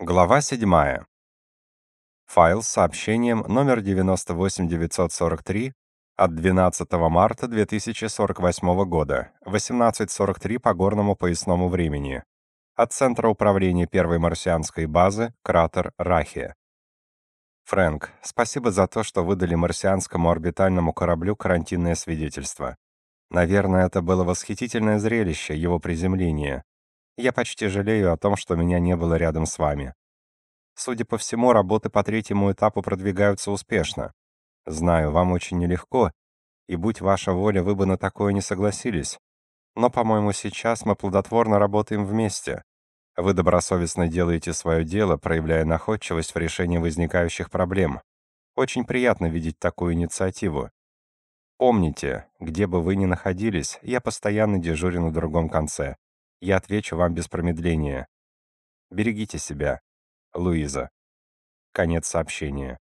Глава 7. Файл с сообщением номер 98943 от 12 марта 2048 года, 18.43 по горному поясному времени. От Центра управления первой марсианской базы, кратер Рахи. Фрэнк, спасибо за то, что выдали марсианскому орбитальному кораблю карантинное свидетельство. Наверное, это было восхитительное зрелище, его приземление. Я почти жалею о том, что меня не было рядом с вами. Судя по всему, работы по третьему этапу продвигаются успешно. Знаю, вам очень нелегко, и будь ваша воля, вы бы на такое не согласились. Но, по-моему, сейчас мы плодотворно работаем вместе. Вы добросовестно делаете свое дело, проявляя находчивость в решении возникающих проблем. Очень приятно видеть такую инициативу. Помните, где бы вы ни находились, я постоянно дежурю на другом конце. Я отвечу вам без промедления. Берегите себя. Луиза. Конец сообщения.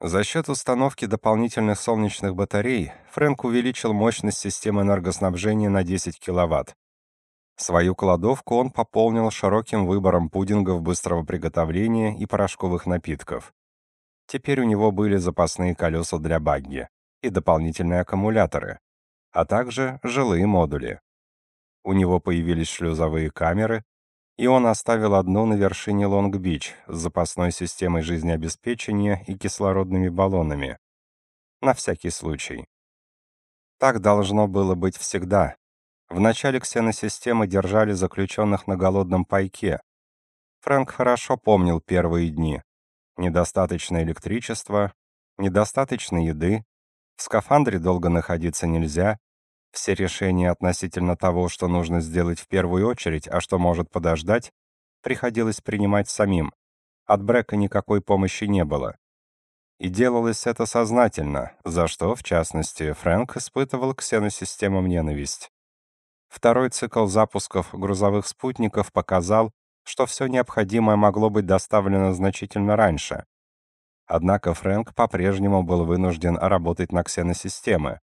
За счет установки дополнительных солнечных батарей Фрэнк увеличил мощность системы энергоснабжения на 10 кВт. Свою кладовку он пополнил широким выбором пудингов быстрого приготовления и порошковых напитков. Теперь у него были запасные колеса для багги и дополнительные аккумуляторы, а также жилые модули. У него появились шлюзовые камеры, и он оставил одну на вершине Лонг-Бич с запасной системой жизнеобеспечения и кислородными баллонами. На всякий случай. Так должно было быть всегда. В начале ксеносистемы держали заключенных на голодном пайке. Фрэнк хорошо помнил первые дни. Недостаточно электричества, недостаточно еды, в скафандре долго находиться нельзя, все решения относительно того, что нужно сделать в первую очередь, а что может подождать, приходилось принимать самим. От Брека никакой помощи не было. И делалось это сознательно, за что, в частности, Фрэнк испытывал к ксеносистемам ненависть. Второй цикл запусков грузовых спутников показал, что все необходимое могло быть доставлено значительно раньше. Однако Фрэнк по-прежнему был вынужден работать на ксеносистемы,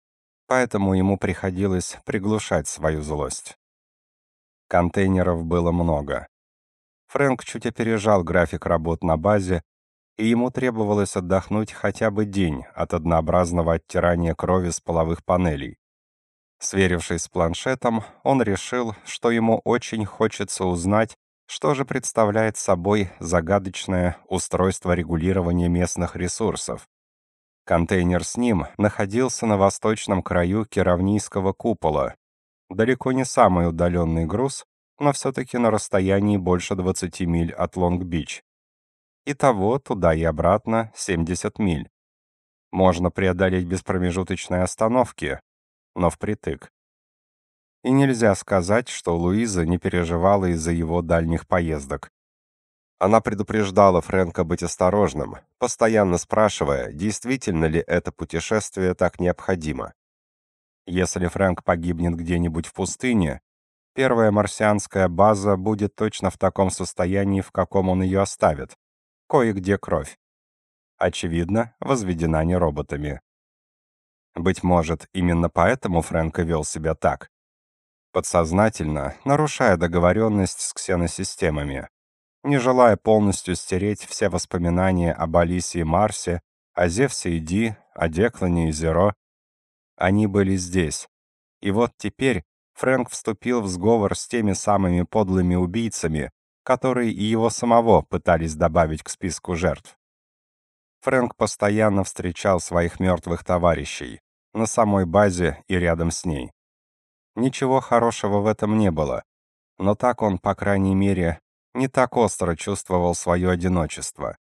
поэтому ему приходилось приглушать свою злость. Контейнеров было много. Фрэнк чуть опережал график работ на базе, и ему требовалось отдохнуть хотя бы день от однообразного оттирания крови с половых панелей. Сверившись с планшетом, он решил, что ему очень хочется узнать, что же представляет собой загадочное устройство регулирования местных ресурсов, Контейнер с ним находился на восточном краю Керавнийского купола. Далеко не самый удаленный груз, но все-таки на расстоянии больше 20 миль от Лонг-Бич. Итого туда и обратно 70 миль. Можно преодолеть без промежуточной остановки, но впритык. И нельзя сказать, что Луиза не переживала из-за его дальних поездок. Она предупреждала Фрэнка быть осторожным, постоянно спрашивая, действительно ли это путешествие так необходимо. Если Фрэнк погибнет где-нибудь в пустыне, первая марсианская база будет точно в таком состоянии, в каком он ее оставит. Кое-где кровь. Очевидно, возведена не роботами. Быть может, именно поэтому Фрэнк вел себя так. Подсознательно, нарушая договоренность с ксеносистемами, не желая полностью стереть все воспоминания об Алисе и Марсе, о Зевсе и Ди, о Деклане и Зеро. Они были здесь. И вот теперь Фрэнк вступил в сговор с теми самыми подлыми убийцами, которые и его самого пытались добавить к списку жертв. Фрэнк постоянно встречал своих мертвых товарищей, на самой базе и рядом с ней. Ничего хорошего в этом не было, но так он, по крайней мере, не так остро чувствовал свое одиночество.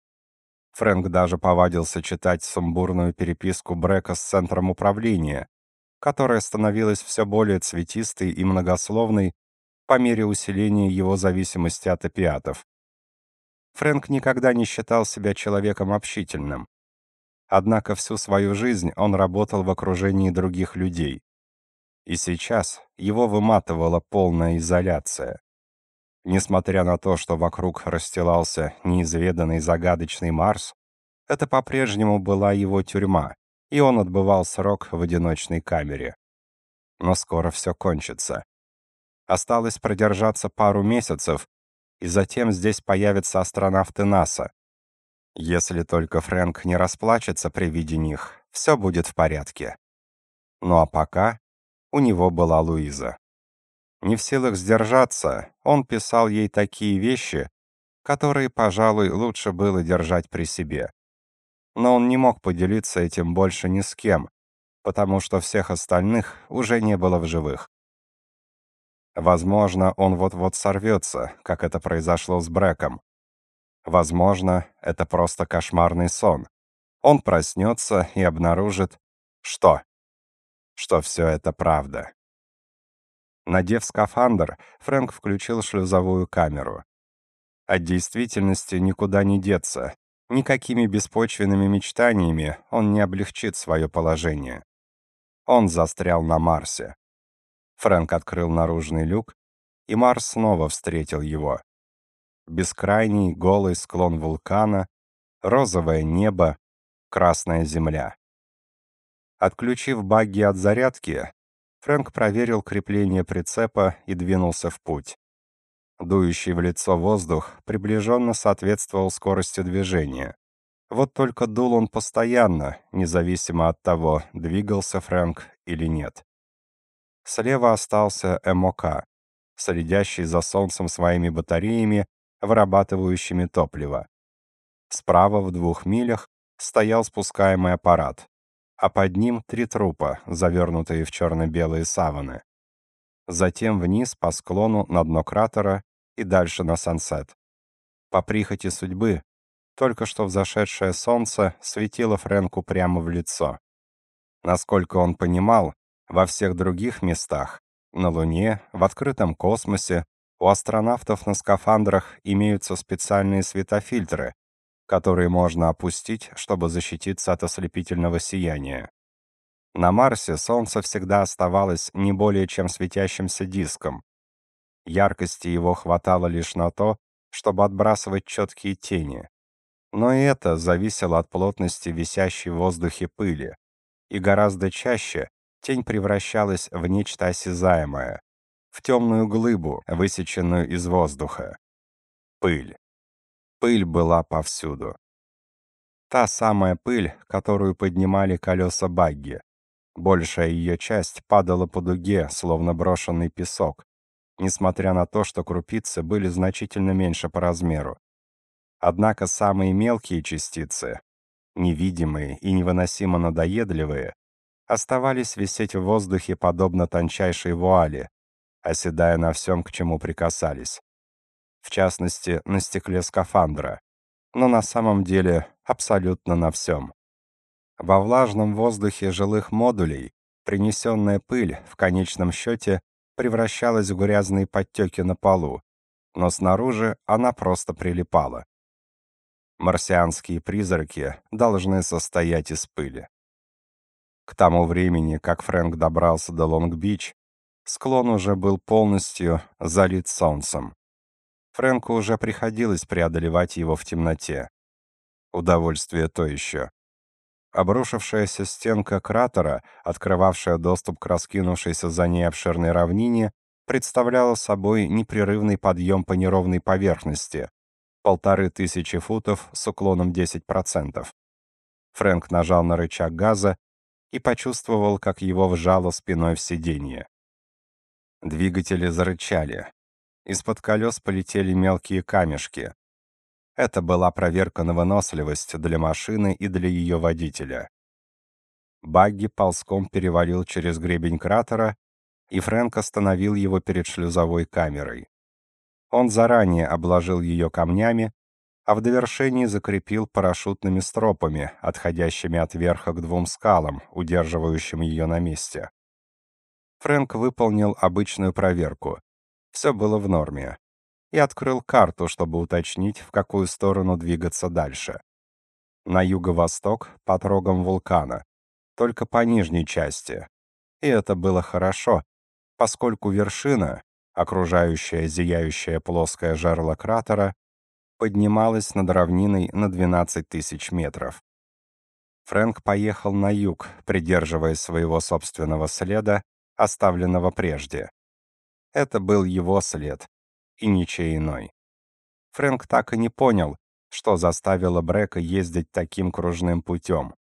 Фрэнк даже повадился читать сумбурную переписку Брека с центром управления, которая становилась все более цветистой и многословной по мере усиления его зависимости от опиатов. Фрэнк никогда не считал себя человеком общительным. Однако всю свою жизнь он работал в окружении других людей. И сейчас его выматывала полная изоляция. Несмотря на то, что вокруг расстилался неизведанный загадочный Марс, это по-прежнему была его тюрьма, и он отбывал срок в одиночной камере. Но скоро все кончится. Осталось продержаться пару месяцев, и затем здесь появятся астронавты НАСА. Если только Фрэнк не расплачется при виде них, все будет в порядке. Ну а пока у него была Луиза. Не в силах сдержаться, он писал ей такие вещи, которые, пожалуй, лучше было держать при себе. Но он не мог поделиться этим больше ни с кем, потому что всех остальных уже не было в живых. Возможно, он вот-вот сорвется, как это произошло с Брэком. Возможно, это просто кошмарный сон. Он проснется и обнаружит... Что? Что все это правда. Надев скафандр, Фрэнк включил шлюзовую камеру. От действительности никуда не деться. Никакими беспочвенными мечтаниями он не облегчит свое положение. Он застрял на Марсе. Фрэнк открыл наружный люк, и Марс снова встретил его. Бескрайний голый склон вулкана, розовое небо, красная земля. Отключив багги от зарядки, Фрэнк проверил крепление прицепа и двинулся в путь. Дующий в лицо воздух приближенно соответствовал скорости движения. Вот только дул он постоянно, независимо от того, двигался Фрэнк или нет. Слева остался МОК, следящий за солнцем своими батареями, вырабатывающими топливо. Справа в двух милях стоял спускаемый аппарат а под ним три трупа, завернутые в черно-белые саваны. Затем вниз по склону на дно кратера и дальше на сансет. По прихоти судьбы, только что взошедшее солнце светило Фрэнку прямо в лицо. Насколько он понимал, во всех других местах, на Луне, в открытом космосе, у астронавтов на скафандрах имеются специальные светофильтры, которые можно опустить, чтобы защититься от ослепительного сияния. На Марсе Солнце всегда оставалось не более чем светящимся диском. Яркости его хватало лишь на то, чтобы отбрасывать четкие тени. Но и это зависело от плотности висящей в воздухе пыли, и гораздо чаще тень превращалась в нечто осязаемое, в темную глыбу, высеченную из воздуха. Пыль. Пыль была повсюду. Та самая пыль, которую поднимали колеса багги. Большая ее часть падала по дуге, словно брошенный песок, несмотря на то, что крупицы были значительно меньше по размеру. Однако самые мелкие частицы, невидимые и невыносимо надоедливые, оставались висеть в воздухе подобно тончайшей вуали, оседая на всем, к чему прикасались в частности, на стекле скафандра, но на самом деле абсолютно на всем. Во влажном воздухе жилых модулей принесенная пыль в конечном счете превращалась в грязные подтеки на полу, но снаружи она просто прилипала. Марсианские призраки должны состоять из пыли. К тому времени, как Фрэнк добрался до Лонг-Бич, склон уже был полностью залит солнцем. Фрэнку уже приходилось преодолевать его в темноте. Удовольствие то еще. Обрушившаяся стенка кратера, открывавшая доступ к раскинувшейся за ней обширной равнине, представляла собой непрерывный подъем по неровной поверхности, полторы тысячи футов с уклоном 10%. Фрэнк нажал на рычаг газа и почувствовал, как его вжало спиной в сиденье. Двигатели зарычали. Из-под колес полетели мелкие камешки. Это была проверка на выносливость для машины и для ее водителя. Багги ползком перевалил через гребень кратера, и Фрэнк остановил его перед шлюзовой камерой. Он заранее обложил ее камнями, а в довершении закрепил парашютными стропами, отходящими от верха к двум скалам, удерживающим ее на месте. Фрэнк выполнил обычную проверку. Все было в норме. И открыл карту, чтобы уточнить, в какую сторону двигаться дальше. На юго-восток, по трогам вулкана. Только по нижней части. И это было хорошо, поскольку вершина, окружающая зияющее плоское жерло кратера, поднималась над равниной на 12 тысяч метров. Фрэнк поехал на юг, придерживаясь своего собственного следа, оставленного прежде. Это был его след, и ничей иной. Фрэнк так и не понял, что заставило Брека ездить таким кружным путем.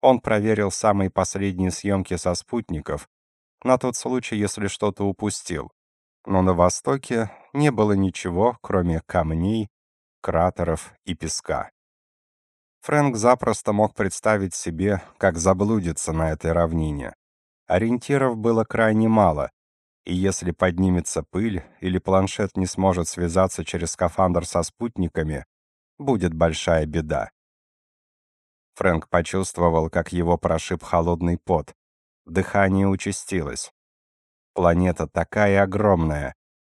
Он проверил самые последние съемки со спутников, на тот случай, если что-то упустил. Но на востоке не было ничего, кроме камней, кратеров и песка. Фрэнк запросто мог представить себе, как заблудиться на этой равнине. Ориентиров было крайне мало, и если поднимется пыль или планшет не сможет связаться через скафандр со спутниками, будет большая беда. Фрэнк почувствовал, как его прошиб холодный пот. Дыхание участилось. Планета такая огромная,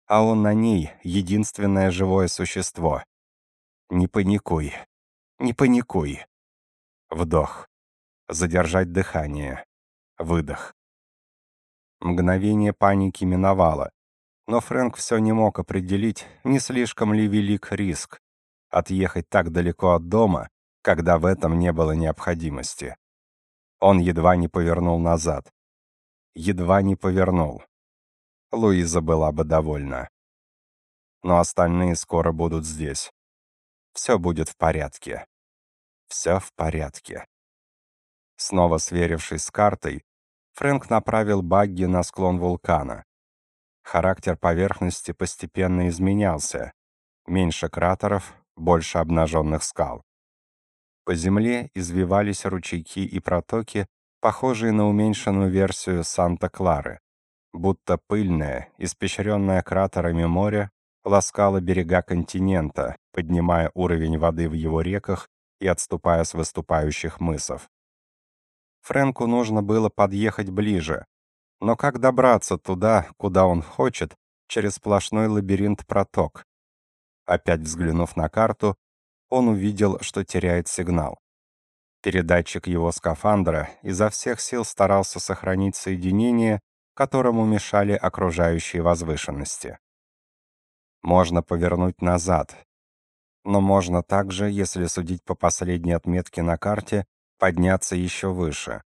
а он на ней единственное живое существо. Не паникуй. Не паникуй. Вдох. Задержать дыхание. Выдох. Мгновение паники миновало, но Фрэнк все не мог определить, не слишком ли велик риск отъехать так далеко от дома, когда в этом не было необходимости. Он едва не повернул назад. Едва не повернул. Луиза была бы довольна. Но остальные скоро будут здесь. Все будет в порядке. Все в порядке. Снова сверившись с картой, Фрэнк направил багги на склон вулкана. Характер поверхности постепенно изменялся. Меньше кратеров, больше обнаженных скал. По земле извивались ручейки и протоки, похожие на уменьшенную версию Санта-Клары. Будто пыльное, испещренное кратерами море, ласкало берега континента, поднимая уровень воды в его реках и отступая с выступающих мысов. Фрэнку нужно было подъехать ближе. Но как добраться туда, куда он хочет, через сплошной лабиринт проток? Опять взглянув на карту, он увидел, что теряет сигнал. Передатчик его скафандра изо всех сил старался сохранить соединение, которому мешали окружающие возвышенности. Можно повернуть назад. Но можно также, если судить по последней отметке на карте, подняться еще выше.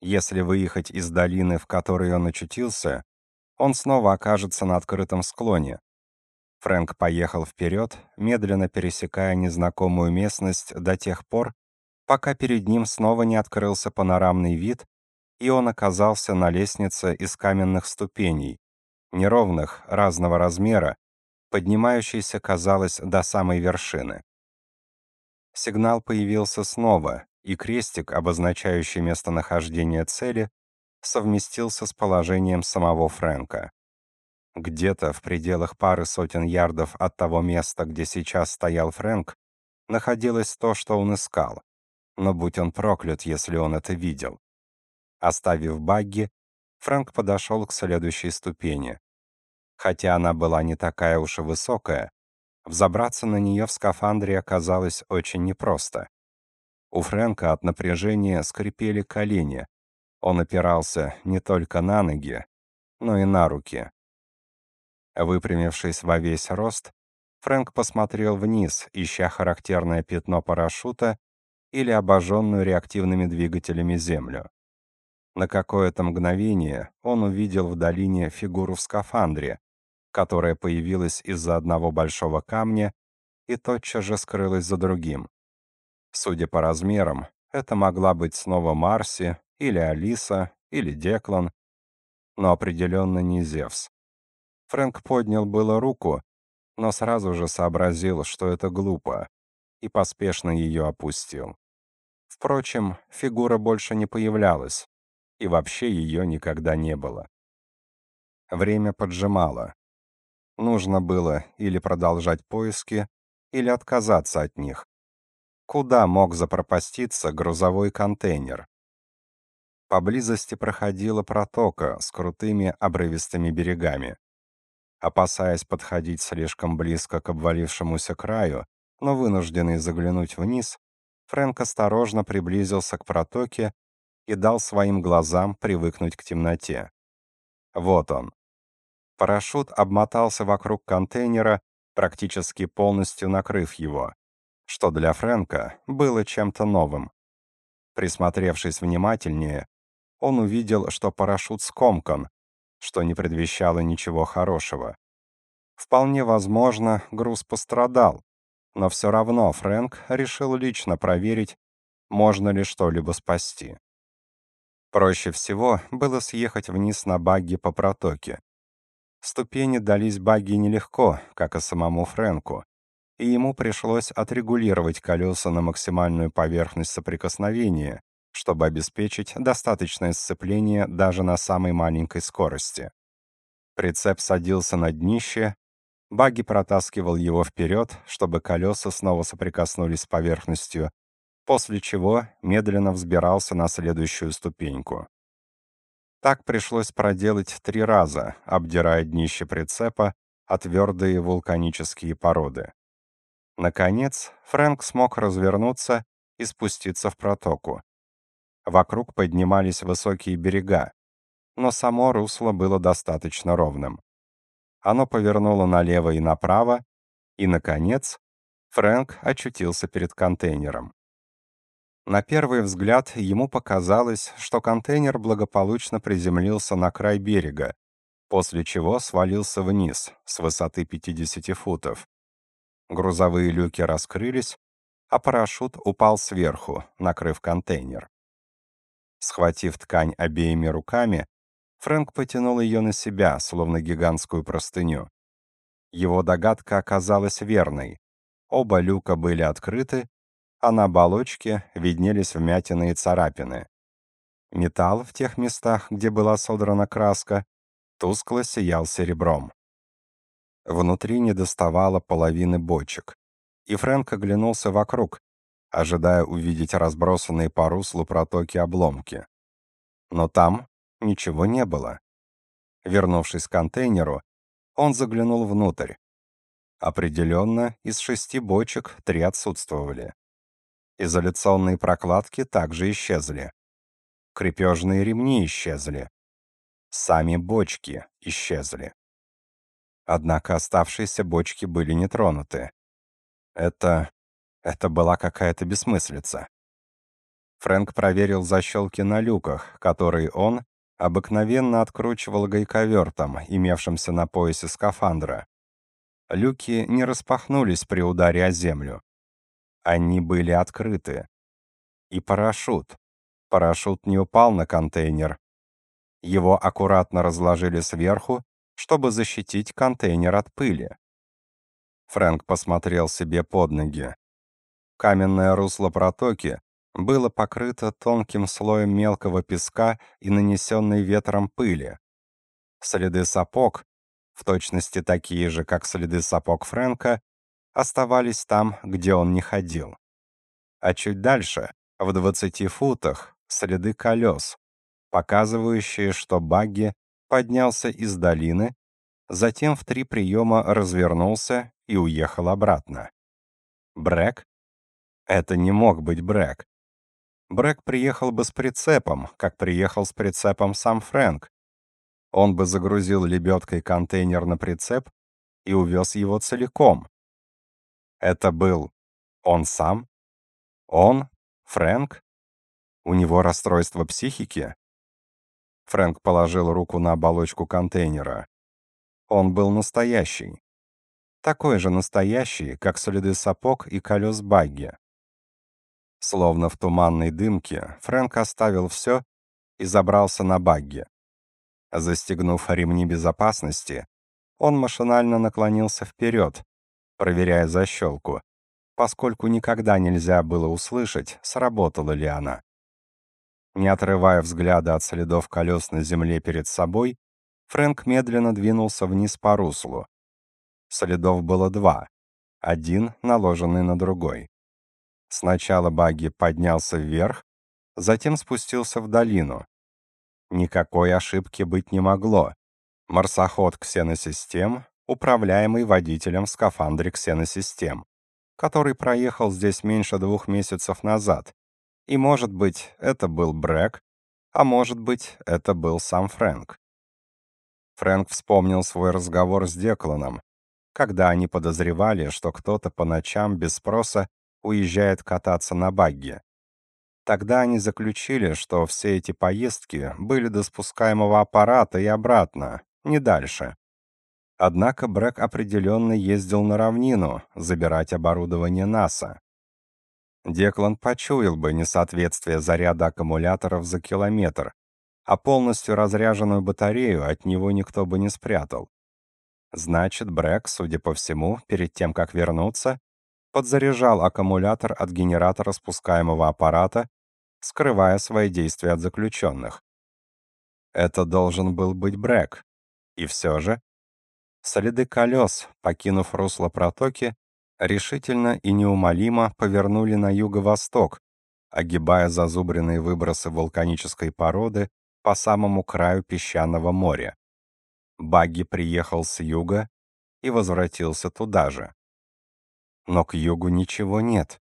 Если выехать из долины, в которой он очутился, он снова окажется на открытом склоне. Фрэнк поехал вперед, медленно пересекая незнакомую местность до тех пор, пока перед ним снова не открылся панорамный вид, и он оказался на лестнице из каменных ступеней, неровных, разного размера, поднимающейся, казалось, до самой вершины. Сигнал появился снова, и крестик, обозначающий местонахождение цели, совместился с положением самого Фрэнка. Где-то в пределах пары сотен ярдов от того места, где сейчас стоял Фрэнк, находилось то, что он искал. Но будь он проклят, если он это видел. Оставив багги, Фрэнк подошел к следующей ступени. Хотя она была не такая уж и высокая, взобраться на нее в скафандре оказалось очень непросто. У Фрэнка от напряжения скрипели колени. Он опирался не только на ноги, но и на руки. Выпрямившись во весь рост, Фрэнк посмотрел вниз, ища характерное пятно парашюта или обожженную реактивными двигателями землю. На какое-то мгновение он увидел в долине фигуру в скафандре, которая появилась из-за одного большого камня и тотчас же скрылась за другим. Судя по размерам, это могла быть снова Марси, или Алиса, или Деклан, но определенно не Зевс. Фрэнк поднял было руку, но сразу же сообразил, что это глупо, и поспешно ее опустил. Впрочем, фигура больше не появлялась, и вообще ее никогда не было. Время поджимало. Нужно было или продолжать поиски, или отказаться от них. Куда мог запропаститься грузовой контейнер? Поблизости проходила протока с крутыми обрывистыми берегами. Опасаясь подходить слишком близко к обвалившемуся краю, но вынужденный заглянуть вниз, Фрэнк осторожно приблизился к протоке и дал своим глазам привыкнуть к темноте. Вот он. Парашют обмотался вокруг контейнера, практически полностью накрыв его что для Фрэнка было чем-то новым. Присмотревшись внимательнее, он увидел, что парашют скомкан, что не предвещало ничего хорошего. Вполне возможно, груз пострадал, но все равно Фрэнк решил лично проверить, можно ли что-либо спасти. Проще всего было съехать вниз на багги по протоке. Ступени дались багги нелегко, как и самому Фрэнку, и ему пришлось отрегулировать колеса на максимальную поверхность соприкосновения, чтобы обеспечить достаточное сцепление даже на самой маленькой скорости. Прицеп садился на днище, багги протаскивал его вперед, чтобы колеса снова соприкоснулись с поверхностью, после чего медленно взбирался на следующую ступеньку. Так пришлось проделать три раза, обдирая днище прицепа о твердые вулканические породы. Наконец, Фрэнк смог развернуться и спуститься в протоку. Вокруг поднимались высокие берега, но само русло было достаточно ровным. Оно повернуло налево и направо, и, наконец, Фрэнк очутился перед контейнером. На первый взгляд ему показалось, что контейнер благополучно приземлился на край берега, после чего свалился вниз с высоты 50 футов. Грузовые люки раскрылись, а парашют упал сверху, накрыв контейнер. Схватив ткань обеими руками, Фрэнк потянул ее на себя, словно гигантскую простыню. Его догадка оказалась верной. Оба люка были открыты, а на оболочке виднелись вмятины и царапины. Металл в тех местах, где была содрана краска, тускло сиял серебром. Внутри не доставало половины бочек, и Фрэнк оглянулся вокруг, ожидая увидеть разбросанные по руслу протоки обломки. Но там ничего не было. Вернувшись к контейнеру, он заглянул внутрь. Определенно, из шести бочек три отсутствовали. Изоляционные прокладки также исчезли. Крепежные ремни исчезли. Сами бочки исчезли. Однако оставшиеся бочки были не тронуты. Это... это была какая-то бессмыслица. Фрэнк проверил защелки на люках, которые он обыкновенно откручивал гайковертом, имевшимся на поясе скафандра. Люки не распахнулись при ударе о землю. Они были открыты. И парашют. Парашют не упал на контейнер. Его аккуратно разложили сверху, чтобы защитить контейнер от пыли. Фрэнк посмотрел себе под ноги. Каменное русло протоки было покрыто тонким слоем мелкого песка и нанесенной ветром пыли. Следы сапог, в точности такие же, как следы сапог Фрэнка, оставались там, где он не ходил. А чуть дальше, в 20 футах, следы колес, показывающие, что Багги поднялся из долины, затем в три приема развернулся и уехал обратно. Брэк? Это не мог быть Брэк. Брэк приехал бы с прицепом, как приехал с прицепом сам Фрэнк. Он бы загрузил лебедкой контейнер на прицеп и увез его целиком, это был он сам? Он? Фрэнк? У него расстройство психики? Фрэнк положил руку на оболочку контейнера. Он был настоящий. Такой же настоящий, как следы сапог и колес багги. Словно в туманной дымке, Фрэнк оставил все и забрался на багги. Застегнув ремни безопасности, он машинально наклонился вперед, проверяя защелку, поскольку никогда нельзя было услышать, сработала ли она. Не отрывая взгляда от следов колес на земле перед собой, Фрэнк медленно двинулся вниз по руслу. Следов было два, один наложенный на другой. Сначала багги поднялся вверх, затем спустился в долину. Никакой ошибки быть не могло. Марсоход ксеносистем управляемый водителем в скафандре ксеносистем, который проехал здесь меньше двух месяцев назад. И, может быть, это был Брэк, а может быть, это был сам Фрэнк. Фрэнк вспомнил свой разговор с Декланом, когда они подозревали, что кто-то по ночам без спроса уезжает кататься на багге. Тогда они заключили, что все эти поездки были до спускаемого аппарата и обратно, не дальше. Однако Брэк определенно ездил на равнину, забирать оборудование НАСА. Деклан почуял бы несоответствие заряда аккумуляторов за километр, а полностью разряженную батарею от него никто бы не спрятал. Значит, Брэк, судя по всему, перед тем, как вернуться, подзаряжал аккумулятор от генератора спускаемого аппарата, скрывая свои действия от заключенных. Это должен был быть Брэк. И все же... Следы колес, покинув русло протоки, решительно и неумолимо повернули на юго-восток, огибая зазубренные выбросы вулканической породы по самому краю песчаного моря. Багги приехал с юга и возвратился туда же. Но к югу ничего нет.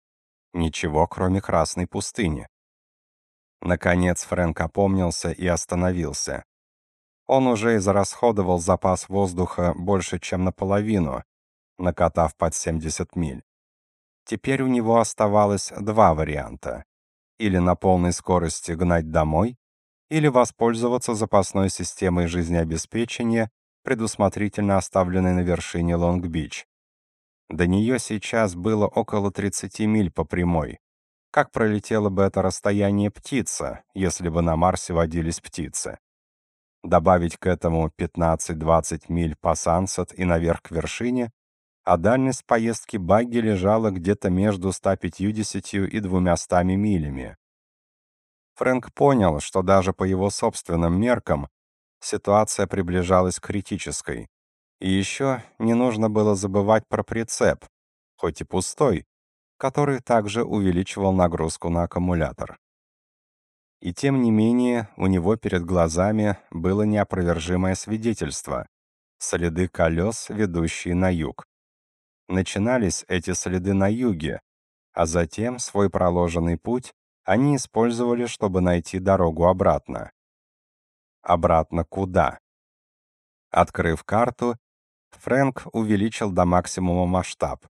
Ничего, кроме Красной пустыни. Наконец Фрэнк опомнился и остановился. Он уже израсходовал запас воздуха больше, чем наполовину, накатав под 70 миль. Теперь у него оставалось два варианта. Или на полной скорости гнать домой, или воспользоваться запасной системой жизнеобеспечения, предусмотрительно оставленной на вершине Лонг-Бич. До нее сейчас было около 30 миль по прямой. Как пролетела бы это расстояние птица, если бы на Марсе водились птицы? Добавить к этому 15-20 миль по Сансет и наверх к вершине, а дальность поездки багги лежала где-то между 150 и 200 милями. Фрэнк понял, что даже по его собственным меркам ситуация приближалась к критической. И еще не нужно было забывать про прицеп, хоть и пустой, который также увеличивал нагрузку на аккумулятор. И тем не менее, у него перед глазами было неопровержимое свидетельство — следы колес, ведущие на юг. Начинались эти следы на юге, а затем свой проложенный путь они использовали, чтобы найти дорогу обратно. Обратно куда? Открыв карту, Фрэнк увеличил до максимума масштаб.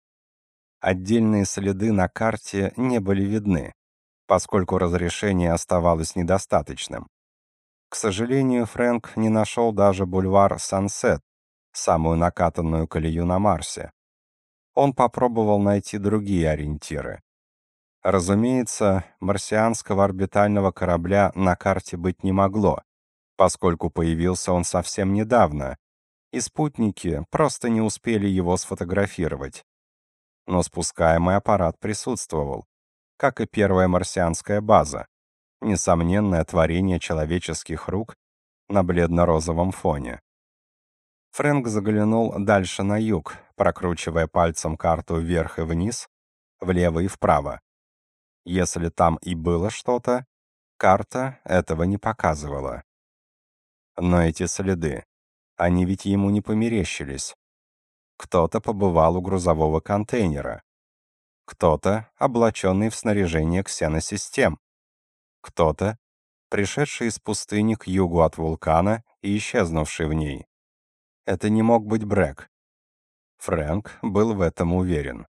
Отдельные следы на карте не были видны, поскольку разрешение оставалось недостаточным. К сожалению, Фрэнк не нашел даже бульвар Сансет, самую накатанную колею на Марсе. Он попробовал найти другие ориентиры. Разумеется, марсианского орбитального корабля на карте быть не могло, поскольку появился он совсем недавно, и спутники просто не успели его сфотографировать. Но спускаемый аппарат присутствовал, как и первая марсианская база, несомненное творение человеческих рук на бледно-розовом фоне. Фрэнк заглянул дальше на юг, прокручивая пальцем карту вверх и вниз, влево и вправо. Если там и было что-то, карта этого не показывала. Но эти следы, они ведь ему не померещились. Кто-то побывал у грузового контейнера. Кто-то, облаченный в снаряжение ксеносистем. Кто-то, пришедший из пустыни к югу от вулкана и исчезнувший в ней. Это не мог быть Брэк. Фрэнк был в этом уверен.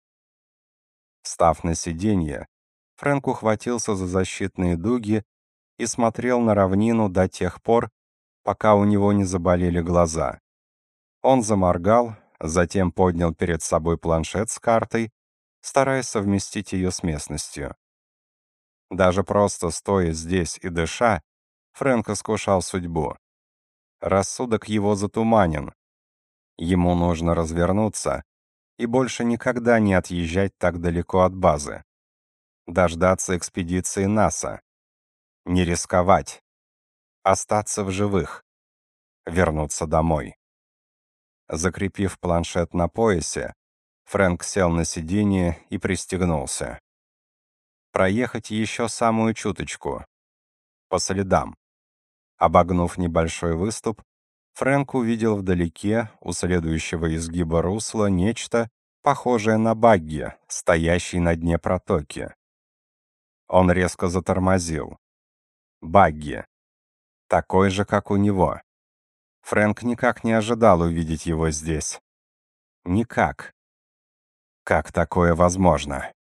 Встав на сиденье, Фрэнк ухватился за защитные дуги и смотрел на равнину до тех пор, пока у него не заболели глаза. Он заморгал, затем поднял перед собой планшет с картой, стараясь совместить ее с местностью. Даже просто стоя здесь и дыша, Фрэнк искушал судьбу. Рассудок его затуманен. Ему нужно развернуться и больше никогда не отъезжать так далеко от базы дождаться экспедиции НАСА, не рисковать, остаться в живых, вернуться домой. Закрепив планшет на поясе, Фрэнк сел на сиденье и пристегнулся. Проехать еще самую чуточку. По следам. Обогнув небольшой выступ, Фрэнк увидел вдалеке, у следующего изгиба русла, нечто, похожее на багги, стоящий на дне протоки. Он резко затормозил. Багги. Такой же, как у него. Фрэнк никак не ожидал увидеть его здесь. Никак. Как такое возможно?